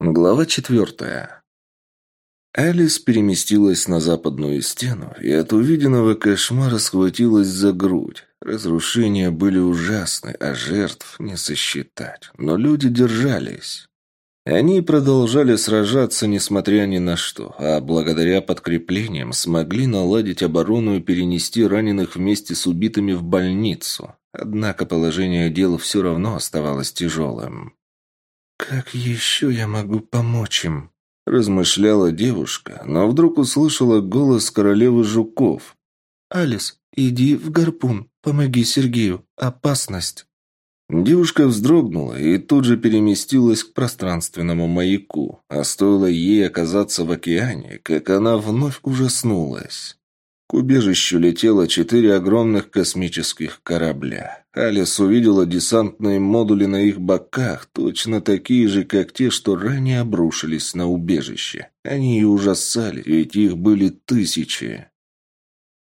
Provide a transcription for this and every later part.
Глава четвертая. Алис переместилась на западную стену и от увиденного кошмара схватилась за грудь. Разрушения были ужасны, а жертв не сосчитать. Но люди держались. Они продолжали сражаться, несмотря ни на что, а благодаря подкреплениям смогли наладить оборону и перенести раненых вместе с убитыми в больницу. Однако положение дел все равно оставалось тяжелым. «Как еще я могу помочь им?» – размышляла девушка, но вдруг услышала голос королевы жуков. «Алис, иди в гарпун, помоги Сергею, опасность!» Девушка вздрогнула и тут же переместилась к пространственному маяку, а стоило ей оказаться в океане, как она вновь ужаснулась. К убежищу летело четыре огромных космических корабля. Алис увидела десантные модули на их боках, точно такие же, как те, что ранее обрушились на убежище. Они и ужасали, ведь их были тысячи.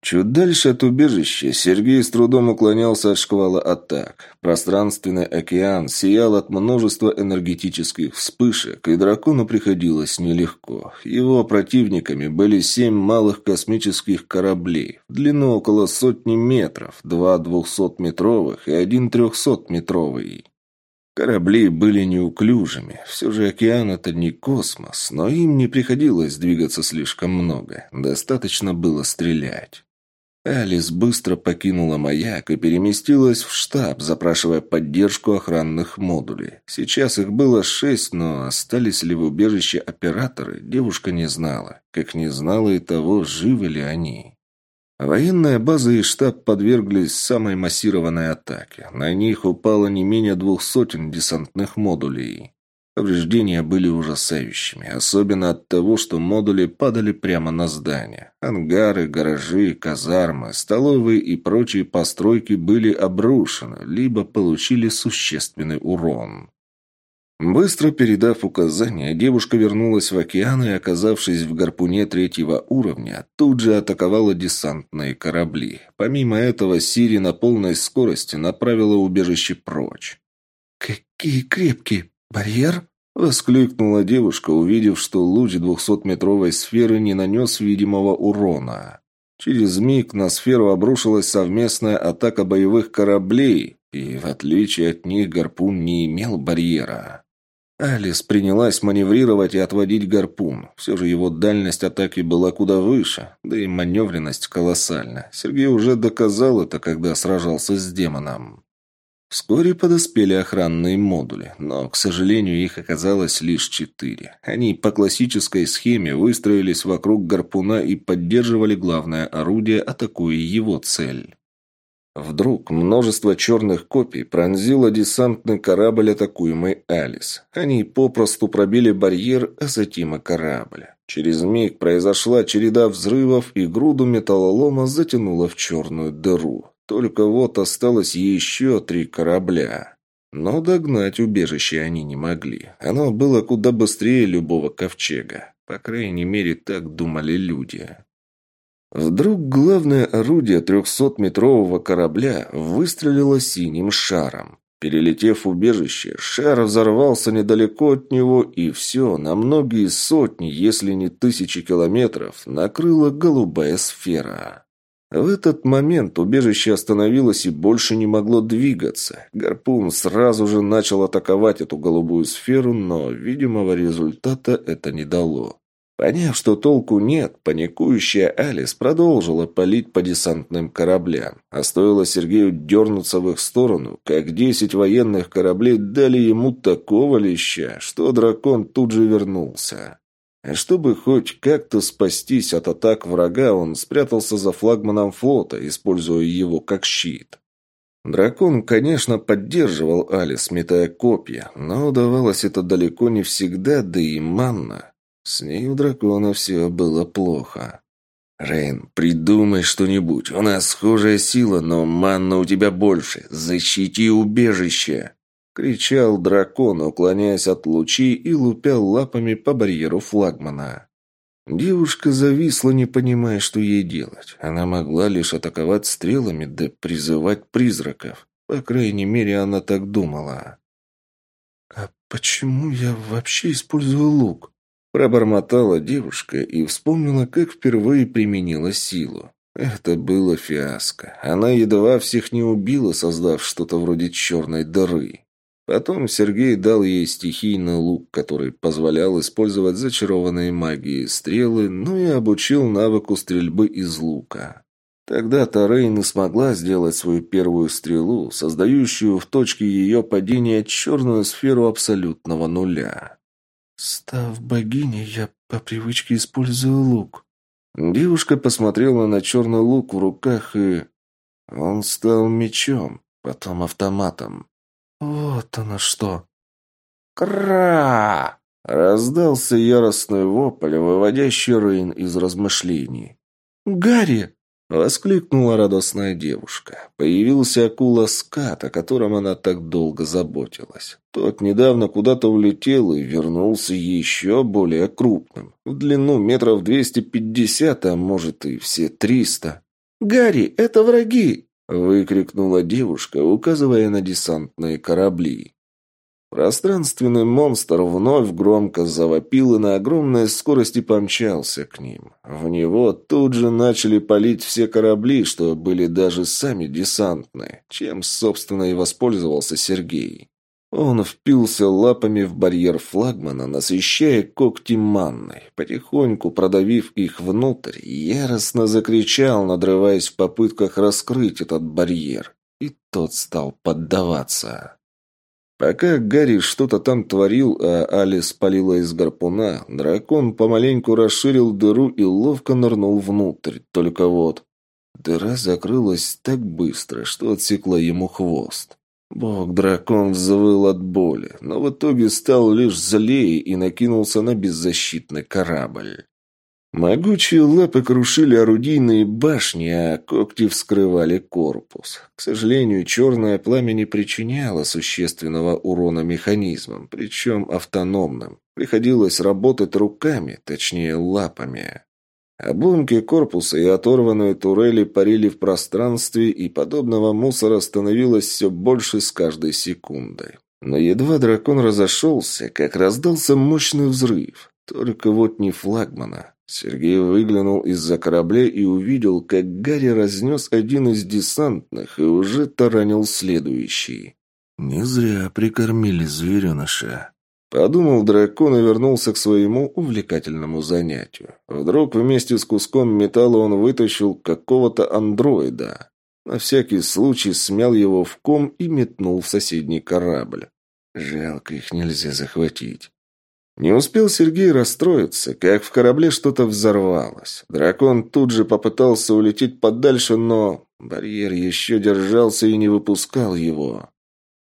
Чуть дальше от убежища Сергей с трудом уклонялся от шквала атак. Пространственный океан сиял от множества энергетических вспышек, и дракону приходилось нелегко. Его противниками были семь малых космических кораблей, в длину около сотни метров, два двухсотметровых и один трехсотметровый. Корабли были неуклюжими. Все же океан – это не космос, но им не приходилось двигаться слишком много. Достаточно было стрелять. Алис быстро покинула маяк и переместилась в штаб, запрашивая поддержку охранных модулей. Сейчас их было шесть, но остались ли в убежище операторы, девушка не знала. Как не знала и того, живы ли они. Военная база и штаб подверглись самой массированной атаке. На них упало не менее двух сотен десантных модулей. Повреждения были ужасающими, особенно от того, что модули падали прямо на здание. Ангары, гаражи, казармы, столовые и прочие постройки были обрушены, либо получили существенный урон. Быстро передав указания, девушка вернулась в океан и, оказавшись в гарпуне третьего уровня, тут же атаковала десантные корабли. Помимо этого, Сири на полной скорости направила убежище прочь. «Какие крепкие! Барьер?» Воскликнула девушка, увидев, что луч двухсотметровой сферы не нанес видимого урона. Через миг на сферу обрушилась совместная атака боевых кораблей, и, в отличие от них, гарпун не имел барьера. Алис принялась маневрировать и отводить гарпун. Все же его дальность атаки была куда выше, да и маневренность колоссальна. Сергей уже доказал это, когда сражался с демоном. Вскоре подоспели охранные модули, но, к сожалению, их оказалось лишь четыре. Они по классической схеме выстроились вокруг гарпуна и поддерживали главное орудие, атакуя его цель. Вдруг множество черных копий пронзило десантный корабль, атакуемый Алис. Они попросту пробили барьер, а затем и корабль. Через миг произошла череда взрывов, и груду металлолома затянуло в черную дыру. Только вот осталось еще три корабля. Но догнать убежище они не могли. Оно было куда быстрее любого ковчега. По крайней мере, так думали люди. Вдруг главное орудие трехсотметрового корабля выстрелило синим шаром. Перелетев убежище, шар взорвался недалеко от него, и все, на многие сотни, если не тысячи километров, накрыла голубая сфера. В этот момент убежище остановилось и больше не могло двигаться. Гарпун сразу же начал атаковать эту голубую сферу, но видимого результата это не дало. Поняв, что толку нет, паникующая Алис продолжила палить по десантным кораблям. А стоило Сергею дернуться в их сторону, как десять военных кораблей дали ему такого леща, что дракон тут же вернулся. А чтобы хоть как-то спастись от атак врага, он спрятался за флагманом флота, используя его как щит. Дракон, конечно, поддерживал Алис, метая копья, но удавалось это далеко не всегда, да и манна. С ней у дракона все было плохо. «Рейн, придумай что-нибудь. У нас схожая сила, но манна у тебя больше. Защити убежище!» Кричал дракон, уклоняясь от лучей и лупя лапами по барьеру флагмана. Девушка зависла, не понимая, что ей делать. Она могла лишь атаковать стрелами да призывать призраков. По крайней мере, она так думала. «А почему я вообще использую лук?» Пробормотала девушка и вспомнила, как впервые применила силу. Это было фиаско. Она едва всех не убила, создав что-то вроде черной дыры. Потом Сергей дал ей стихийный лук, который позволял использовать зачарованные магией стрелы, ну и обучил навыку стрельбы из лука. Тогда Тарейн смогла сделать свою первую стрелу, создающую в точке ее падения черную сферу абсолютного нуля. «Став богиней, я по привычке использую лук». Девушка посмотрела на черный лук в руках и... Он стал мечом, потом автоматом. «Вот оно что!» «Кра!» — раздался яростный вопль, выводящий Рейн из размышлений. «Гарри!» — воскликнула радостная девушка. Появился акула скат, о котором она так долго заботилась. Тот недавно куда-то улетел и вернулся еще более крупным. В длину метров двести пятьдесят, а может и все триста. «Гарри, это враги!» Выкрикнула девушка, указывая на десантные корабли. Пространственный монстр вновь громко завопил и на огромной скорости помчался к ним. В него тут же начали палить все корабли, что были даже сами десантные, чем, собственно, и воспользовался Сергей. Он впился лапами в барьер флагмана, насыщая когти манной. Потихоньку продавив их внутрь, яростно закричал, надрываясь в попытках раскрыть этот барьер. И тот стал поддаваться. Пока Гарри что-то там творил, а Алис палила из гарпуна, дракон помаленьку расширил дыру и ловко нырнул внутрь. Только вот... Дыра закрылась так быстро, что отсекла ему хвост. Бог-дракон взвыл от боли, но в итоге стал лишь злее и накинулся на беззащитный корабль. Могучие лапы крушили орудийные башни, а когти вскрывали корпус. К сожалению, черное пламя не причиняло существенного урона механизмам, причем автономным. Приходилось работать руками, точнее лапами. Обломки корпуса и оторванные турели парили в пространстве, и подобного мусора становилось все больше с каждой секундой. Но едва дракон разошелся, как раздался мощный взрыв. Только вот не флагмана. Сергей выглянул из-за корабля и увидел, как Гарри разнес один из десантных и уже таранил следующий. «Не зря прикормили звереныша», Подумал дракон и вернулся к своему увлекательному занятию. Вдруг вместе с куском металла он вытащил какого-то андроида. На всякий случай смял его в ком и метнул в соседний корабль. Жалко, их нельзя захватить. Не успел Сергей расстроиться, как в корабле что-то взорвалось. Дракон тут же попытался улететь подальше, но барьер еще держался и не выпускал его.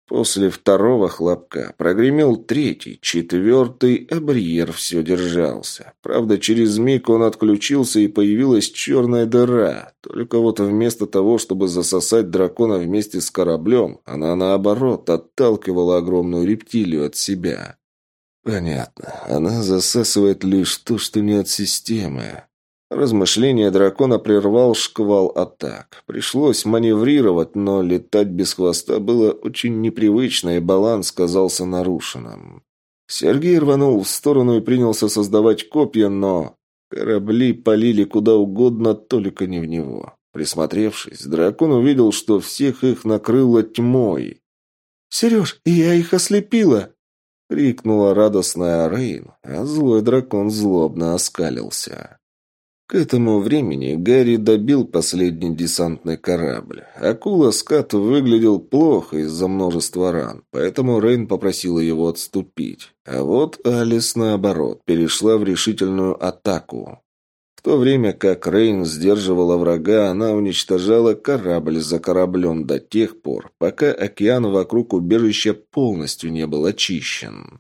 После второго хлопка прогремел третий, четвертый, а барьер все держался. Правда, через миг он отключился и появилась черная дыра. Только вот вместо того, чтобы засосать дракона вместе с кораблем, она наоборот отталкивала огромную рептилию от себя. Понятно, она засасывает лишь то, что не от системы. Размышление дракона прервал шквал атак. Пришлось маневрировать, но летать без хвоста было очень непривычно, и баланс казался нарушенным. Сергей рванул в сторону и принялся создавать копья, но корабли полили куда угодно, только не в него. Присмотревшись, дракон увидел, что всех их накрыло тьмой. «Сереж, я их ослепила!» — крикнула радостная Рейн, а злой дракон злобно оскалился. К этому времени Гарри добил последний десантный корабль. Акула Скат выглядел плохо из-за множества ран, поэтому Рейн попросила его отступить. А вот Алис, наоборот, перешла в решительную атаку. В то время как Рейн сдерживала врага, она уничтожала корабль за кораблем до тех пор, пока океан вокруг убежища полностью не был очищен.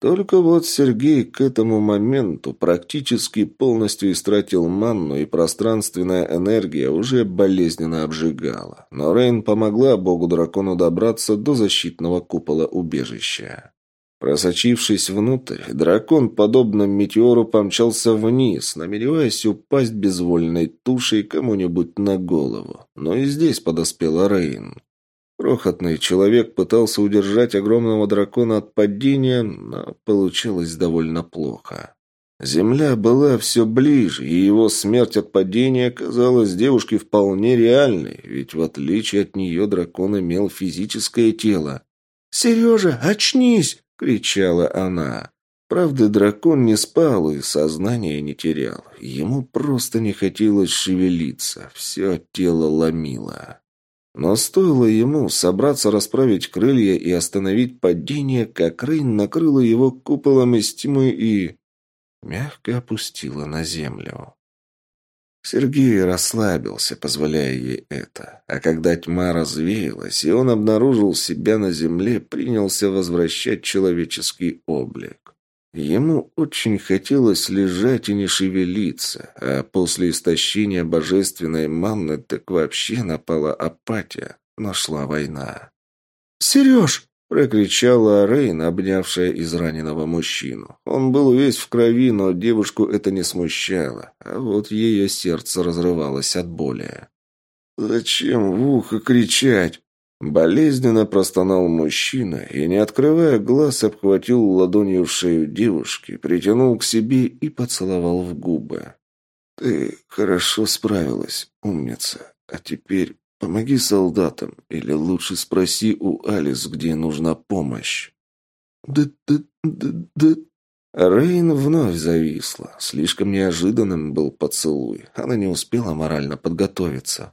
Только вот Сергей к этому моменту практически полностью истратил манну, и пространственная энергия уже болезненно обжигала. Но Рейн помогла богу-дракону добраться до защитного купола убежища. Просочившись внутрь, дракон, подобно метеору, помчался вниз, намереваясь упасть безвольной тушей кому-нибудь на голову. Но и здесь подоспела Рейн. Крохотный человек пытался удержать огромного дракона от падения, но получилось довольно плохо. Земля была все ближе, и его смерть от падения казалась девушке вполне реальной, ведь в отличие от нее дракон имел физическое тело. «Сережа, очнись!» — кричала она. Правда, дракон не спал и сознание не терял. Ему просто не хотелось шевелиться, все тело ломило. Но стоило ему собраться расправить крылья и остановить падение, как Рейн накрыла его куполом из тьмы и мягко опустила на землю. Сергей расслабился, позволяя ей это. А когда тьма развеялась, и он обнаружил себя на земле, принялся возвращать человеческий облик. Ему очень хотелось лежать и не шевелиться, а после истощения божественной манны так вообще напала апатия, нашла война. «Сереж!» Прокричала Рейн, обнявшая израненного мужчину. Он был весь в крови, но девушку это не смущало, а вот ее сердце разрывалось от боли. «Зачем в ухо кричать?» Болезненно простонал мужчина и, не открывая глаз, обхватил ладонью шею девушки, притянул к себе и поцеловал в губы. «Ты хорошо справилась, умница. А теперь Помоги солдатам, или лучше спроси у Алис, где нужна помощь. Да-да-да-да... Рейн вновь зависла. Слишком неожиданным был поцелуй. Она не успела морально подготовиться.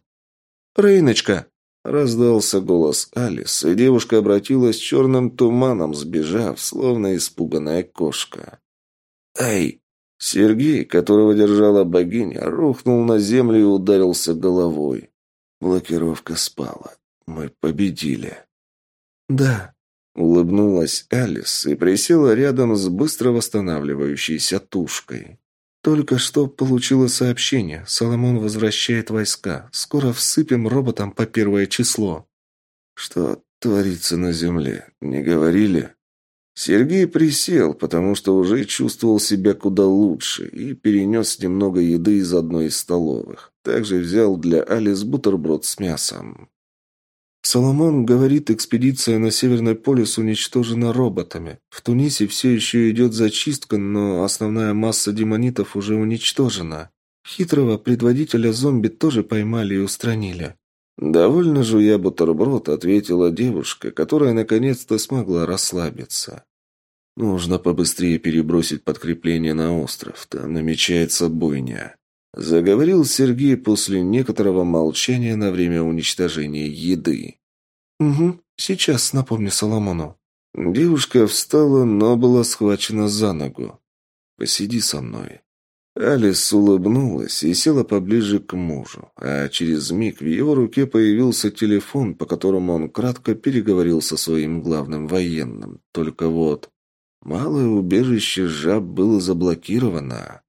«Рейночка!» — раздался голос Алис, и девушка обратилась черным туманом, сбежав, словно испуганная кошка. «Эй!» Сергей, которого держала богиня, рухнул на землю и ударился головой. Блокировка спала. Мы победили. Да, улыбнулась Алис и присела рядом с быстро восстанавливающейся тушкой. Только что получила сообщение. Соломон возвращает войска. Скоро всыпем роботам по первое число. Что творится на земле? Не говорили? Сергей присел, потому что уже чувствовал себя куда лучше и перенес немного еды из одной из столовых. Также взял для Алис бутерброд с мясом. Соломон говорит, экспедиция на Северный полюс уничтожена роботами. В Тунисе все еще идет зачистка, но основная масса демонитов уже уничтожена. Хитрого предводителя зомби тоже поймали и устранили. Довольно жуя бутерброд, ответила девушка, которая наконец-то смогла расслабиться. Нужно побыстрее перебросить подкрепление на остров. Там намечается бойня. Заговорил Сергей после некоторого молчания на время уничтожения еды. «Угу, сейчас напомню Соломону». Девушка встала, но была схвачена за ногу. «Посиди со мной». Алис улыбнулась и села поближе к мужу, а через миг в его руке появился телефон, по которому он кратко переговорил со своим главным военным. Только вот малое убежище жаб было заблокировано.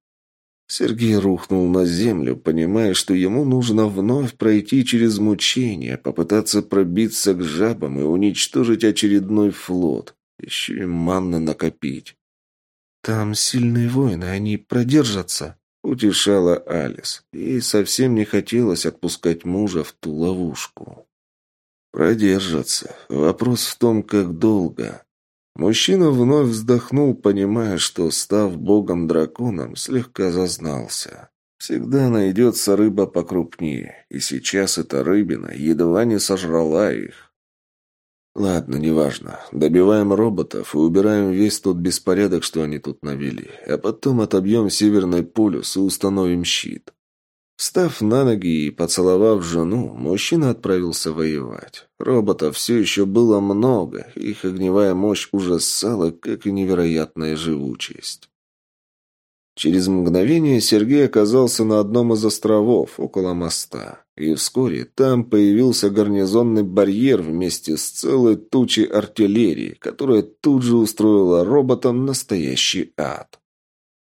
Сергей рухнул на землю, понимая, что ему нужно вновь пройти через мучения, попытаться пробиться к жабам и уничтожить очередной флот. Еще и манны накопить. «Там сильные воины, они продержатся», — утешала Алис. Ей совсем не хотелось отпускать мужа в ту ловушку. «Продержатся. Вопрос в том, как долго». Мужчина вновь вздохнул, понимая, что, став богом-драконом, слегка зазнался. Всегда найдется рыба покрупнее, и сейчас эта рыбина едва не сожрала их. «Ладно, неважно. Добиваем роботов и убираем весь тот беспорядок, что они тут навели. А потом отобьем Северный полюс и установим щит». Встав на ноги и поцеловав жену, мужчина отправился воевать. Роботов все еще было много, их огневая мощь ужасала, как и невероятная живучесть. Через мгновение Сергей оказался на одном из островов, около моста. И вскоре там появился гарнизонный барьер вместе с целой тучей артиллерии, которая тут же устроила роботам настоящий ад.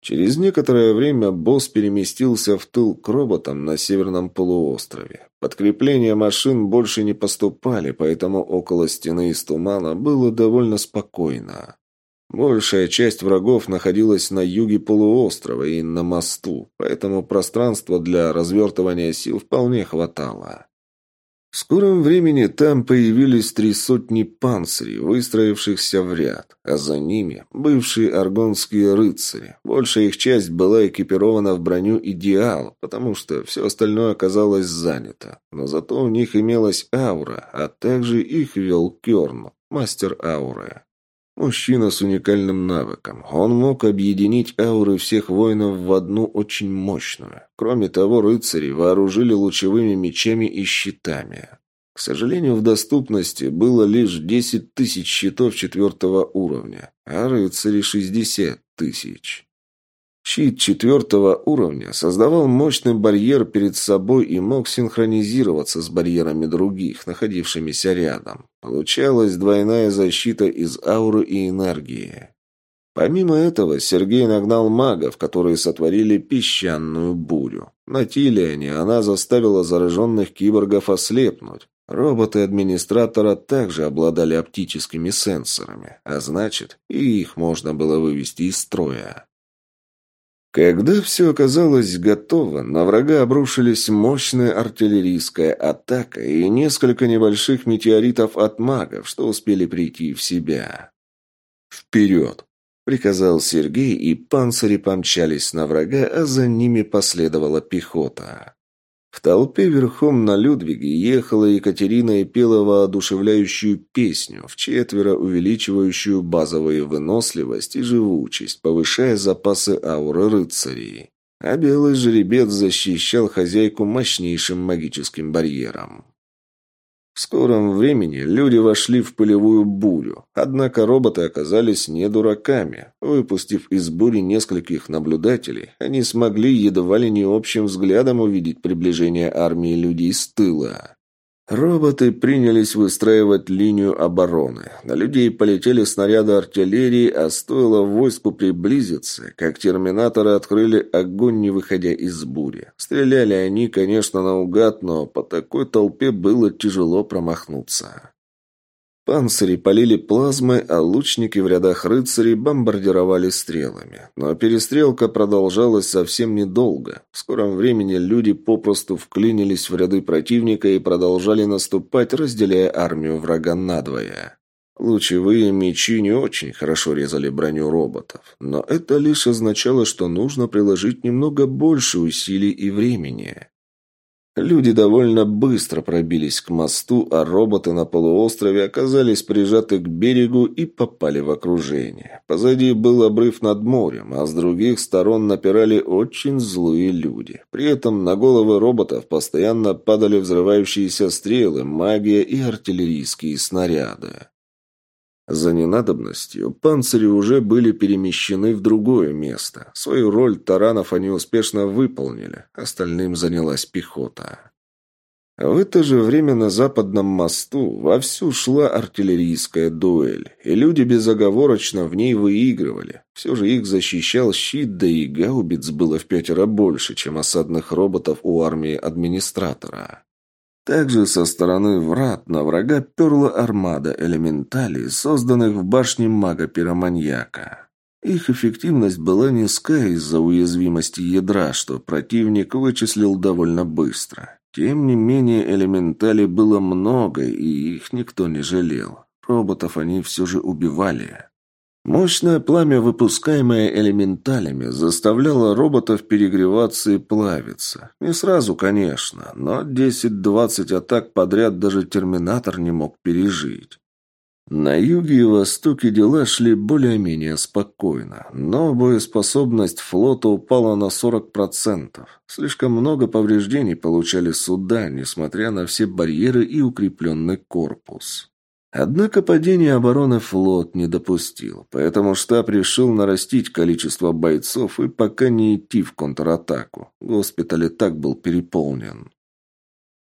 Через некоторое время босс переместился в тыл к роботам на северном полуострове. Подкрепления машин больше не поступали, поэтому около стены из тумана было довольно спокойно. Большая часть врагов находилась на юге полуострова и на мосту, поэтому пространства для развертывания сил вполне хватало. В скором времени там появились три сотни панцирей, выстроившихся в ряд, а за ними бывшие аргонские рыцари. Большая их часть была экипирована в броню «Идеал», потому что все остальное оказалось занято. Но зато у них имелась аура, а также их вел Керн, мастер ауры. Мужчина с уникальным навыком. Он мог объединить ауры всех воинов в одну очень мощную. Кроме того, рыцари вооружили лучевыми мечами и щитами. К сожалению, в доступности было лишь 10 тысяч щитов четвертого уровня, а рыцари 60 тысяч. Щит четвертого уровня создавал мощный барьер перед собой и мог синхронизироваться с барьерами других, находившимися рядом. Получалась двойная защита из ауры и энергии. Помимо этого, Сергей нагнал магов, которые сотворили песчаную бурю. На Тилиане она заставила зараженных киборгов ослепнуть. Роботы администратора также обладали оптическими сенсорами, а значит, и их можно было вывести из строя. Когда все оказалось готово, на врага обрушились мощная артиллерийская атака и несколько небольших метеоритов от магов, что успели прийти в себя. «Вперед!» — приказал Сергей, и панцири помчались на врага, а за ними последовала пехота. В толпе верхом на Людвиге ехала Екатерина и пела воодушевляющую песню, в четверо увеличивающую базовую выносливость и живучесть, повышая запасы ауры рыцарей. А белый жеребец защищал хозяйку мощнейшим магическим барьером. В скором времени люди вошли в пылевую бурю, однако роботы оказались не дураками. Выпустив из бури нескольких наблюдателей, они смогли едва ли не общим взглядом увидеть приближение армии людей с тыла. Роботы принялись выстраивать линию обороны. На людей полетели снаряды артиллерии, а стоило войску приблизиться, как терминаторы открыли огонь, не выходя из бури. Стреляли они, конечно, наугад, но по такой толпе было тяжело промахнуться. Панцири полили плазмой, а лучники в рядах рыцарей бомбардировали стрелами. Но перестрелка продолжалась совсем недолго. В скором времени люди попросту вклинились в ряды противника и продолжали наступать, разделяя армию врага надвое. Лучевые мечи не очень хорошо резали броню роботов, но это лишь означало, что нужно приложить немного больше усилий и времени. Люди довольно быстро пробились к мосту, а роботы на полуострове оказались прижаты к берегу и попали в окружение. Позади был обрыв над морем, а с других сторон напирали очень злые люди. При этом на головы роботов постоянно падали взрывающиеся стрелы, магия и артиллерийские снаряды. За ненадобностью панцири уже были перемещены в другое место. Свою роль таранов они успешно выполнили, остальным занялась пехота. В это же время на западном мосту вовсю шла артиллерийская дуэль, и люди безоговорочно в ней выигрывали. Все же их защищал щит, да и гаубиц было в пятеро больше, чем осадных роботов у армии администратора. Также со стороны врат на врага перла армада элементалей, созданных в башне мага-пироманьяка. Их эффективность была низкая из-за уязвимости ядра, что противник вычислил довольно быстро. Тем не менее, элементалей было много, и их никто не жалел. Роботов они все же убивали. Мощное пламя, выпускаемое элементалями, заставляло роботов перегреваться и плавиться. Не сразу, конечно, но 10-20 атак подряд даже Терминатор не мог пережить. На юге и востоке дела шли более-менее спокойно, но боеспособность флота упала на 40%. Слишком много повреждений получали суда, несмотря на все барьеры и укрепленный корпус. Однако падение обороны флот не допустил, поэтому штаб решил нарастить количество бойцов и пока не идти в контратаку. Госпиталь и так был переполнен.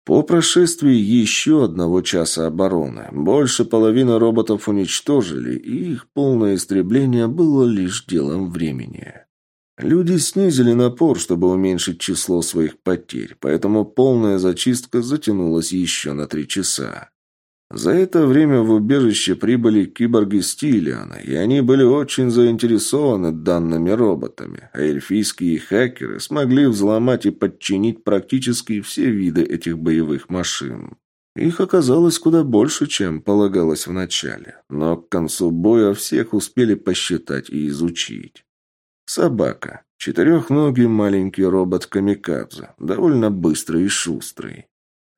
По прошествии еще одного часа обороны больше половины роботов уничтожили, и их полное истребление было лишь делом времени. Люди снизили напор, чтобы уменьшить число своих потерь, поэтому полная зачистка затянулась еще на три часа. За это время в убежище прибыли киборги Стилиана, и они были очень заинтересованы данными роботами, а эльфийские хакеры смогли взломать и подчинить практически все виды этих боевых машин. Их оказалось куда больше, чем полагалось вначале, но к концу боя всех успели посчитать и изучить. Собака. Четырехногий маленький робот-камикадзе, довольно быстрый и шустрый.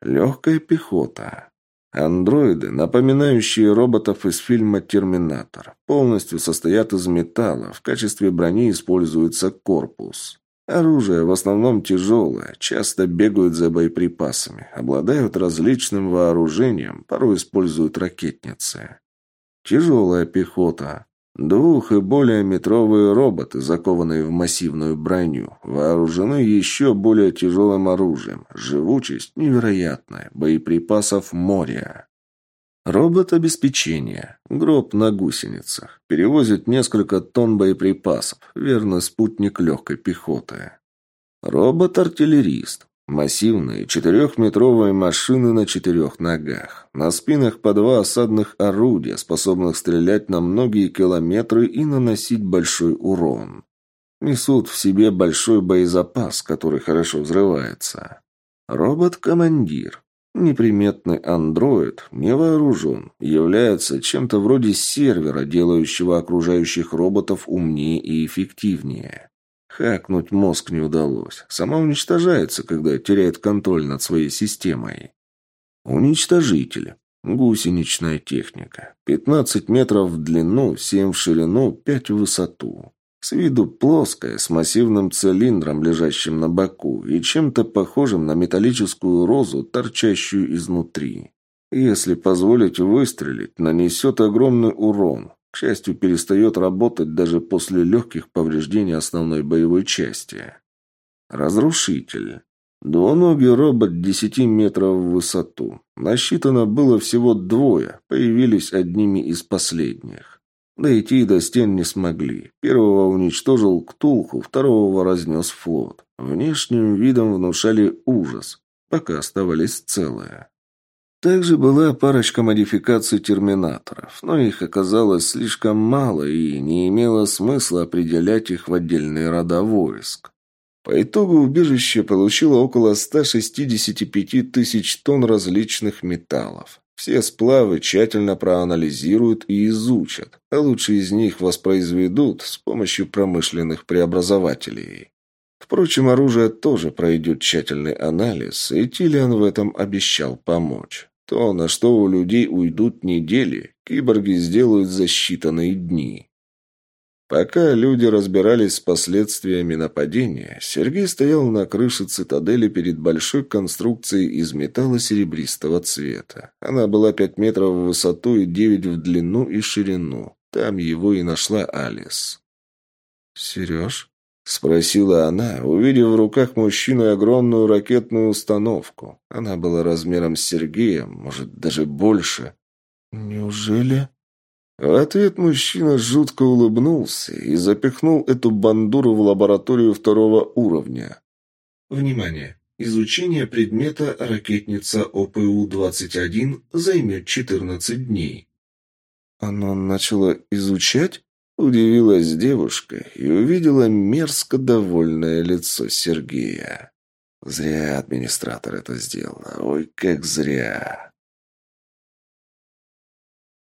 Легкая пехота. Андроиды, напоминающие роботов из фильма «Терминатор», полностью состоят из металла, в качестве брони используется корпус. Оружие в основном тяжелое, часто бегают за боеприпасами, обладают различным вооружением, порой используют ракетницы. Тяжелая пехота. Двух- и более метровые роботы, закованные в массивную броню, вооружены еще более тяжелым оружием. Живучесть невероятная, боеприпасов море. Робот обеспечения. Гроб на гусеницах. Перевозит несколько тонн боеприпасов. Верный спутник легкой пехоты. Робот-артиллерист. Массивные четырехметровые машины на четырех ногах. На спинах по два осадных орудия, способных стрелять на многие километры и наносить большой урон. Несут в себе большой боезапас, который хорошо взрывается. Робот-командир. Неприметный андроид, не вооружен, является чем-то вроде сервера, делающего окружающих роботов умнее и эффективнее. Хакнуть мозг не удалось. Сама уничтожается, когда теряет контроль над своей системой. Уничтожитель. Гусеничная техника. 15 метров в длину, 7 в ширину, 5 в высоту. С виду плоская, с массивным цилиндром, лежащим на боку, и чем-то похожим на металлическую розу, торчащую изнутри. Если позволить выстрелить, нанесет огромный урон. К счастью, перестает работать даже после легких повреждений основной боевой части. Разрушитель. Двуногий робот 10 метров в высоту. Насчитано было всего двое, появились одними из последних. Дойти до стен не смогли. Первого уничтожил Ктулху, второго разнес флот. Внешним видом внушали ужас, пока оставались целые. Также была парочка модификаций терминаторов, но их оказалось слишком мало и не имело смысла определять их в отдельные рода войск. По итогу убежище получило около 165 тысяч тонн различных металлов. Все сплавы тщательно проанализируют и изучат, а лучшие из них воспроизведут с помощью промышленных преобразователей. Впрочем, оружие тоже пройдет тщательный анализ, и Тилиан в этом обещал помочь. То, на что у людей уйдут недели, киборги сделают за считанные дни. Пока люди разбирались с последствиями нападения, Сергей стоял на крыше цитадели перед большой конструкцией из металла серебристого цвета. Она была пять метров в высоту и девять в длину и ширину. Там его и нашла Алис. «Сереж?» — спросила она, увидев в руках мужчины огромную ракетную установку. Она была размером с Сергея, может, даже больше. «Неужели?» В ответ мужчина жутко улыбнулся и запихнул эту бандуру в лабораторию второго уровня. Внимание! Изучение предмета ракетница ОПУ-21 займет 14 дней. Оно начало изучать? Удивилась девушка и увидела мерзко довольное лицо Сергея. Зря администратор это сделал. Ой, как зря.